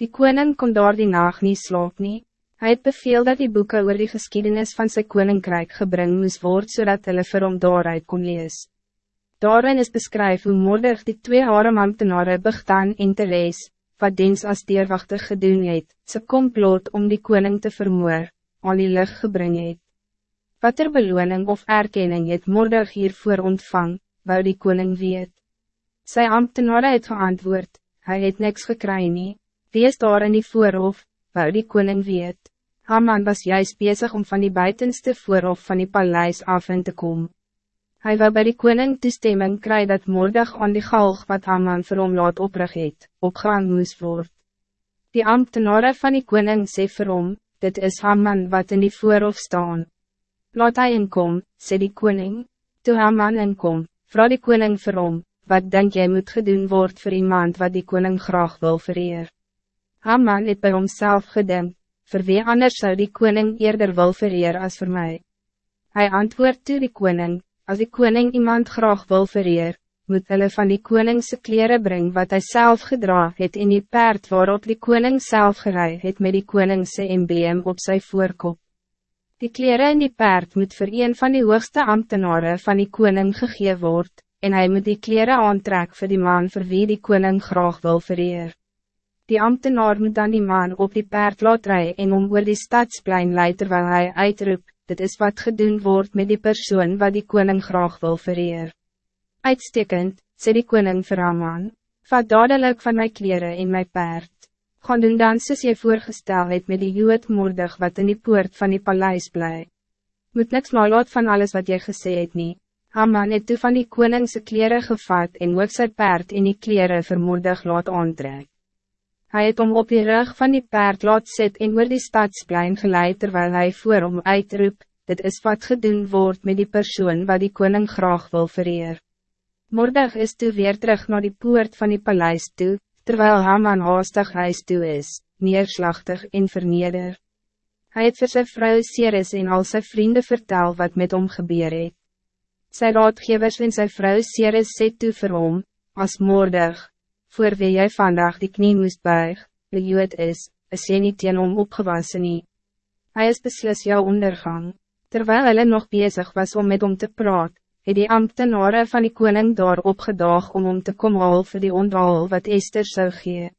Die koning kon daar die nacht niet slaap nie. Hij het beveel dat die boeken oor die geschiedenis van zijn koninkrijk gebring moes word, zodat hulle vir hom daaruit kon lees. Daarin is beskryf hoe moedig die twee harem ambtenare Bigtan en Teres, wat diens as deurwachtig gedoen het, sy komplot om die koning te vermoor, al die lucht gebring het. Wat er beloning of erkenning het moedig hiervoor ontvang, wou die koning weet. Sy ambtenare het geantwoord, hij het niks gekry nie, wie is daar in die voorhof, wou die koning weet. Haman was juist bezig om van die buitenste voorhof van die paleis af in te komen. Hij wil bij die koning toestemming kry dat moordig aan die galg wat Haman vir hom laat oprig het, opgehang moes word. Die ambtenare van die koning sê vir hom, dit is Haman wat in die voorhof staan. Laat hy inkom, sê die koning. Toe Haman inkom, vraag die koning vir hom, wat denk jy moet gedoen word voor iemand wat die koning graag wil vereer. Haman het bij homself gedink, voor wie anders zou die koning eerder wil vereer als voor mij. Hij antwoordt toe die koning, als die koning iemand graag wil vereer, moet hulle van die koningse kleren brengen wat hij zelf gedra het in die paard waarop die koning zelf gerei het met die koningse embleem op zijn voorkop. Die kleren in die paard moet voor een van die hoogste ambtenaren van die koning gegeven worden, en hij moet die kleren aantrek voor die man voor wie die koning graag wil vereer. Die ambtenaar moet dan die man op die paard laat rijden en om oor die stadsplein leid terwijl hij uitroep, dit is wat gedoen wordt met die persoon wat die koning graag wil vereer. Uitstekend, sê die koning vir Haman, vat dadelijk van mijn kleren in mijn paard. Gaan doen dan soos jy voorgestel het met die jood moordig wat in die poort van die paleis bly. Moet niks laat van alles wat jy gesê het nie. Haman het toe van die koningse kleren gevat en ook sy paard in die kleren vermoordig laat aantrek. Hij het om op die rug van die paard laat sit en oor die stadsplein geleid terwijl hij voor hom uitroep, dit is wat gedoen wordt met die persoon wat die koning graag wil vereer. Mordag is toe weer terug naar die poort van die paleis toe, terwijl Haman haastig huis toe is, neerslachtig en verneder. Hij het vir sy vrou Ceres en al zijn vrienden vertel wat met hom gebeur het. Sy raadgevers en sy vrou Ceres sê toe vir hom, as moordig, voor wie jy vandaag die knie moest buig, die jood is, is jy nie teen hom opgewassen nie. Hy is beslis jou ondergang. Terwijl hulle nog bezig was om met hom te praat, het die ambtenare van die koning daar opgedaag om om te kom haal vir die onthaal wat Esther zou gee.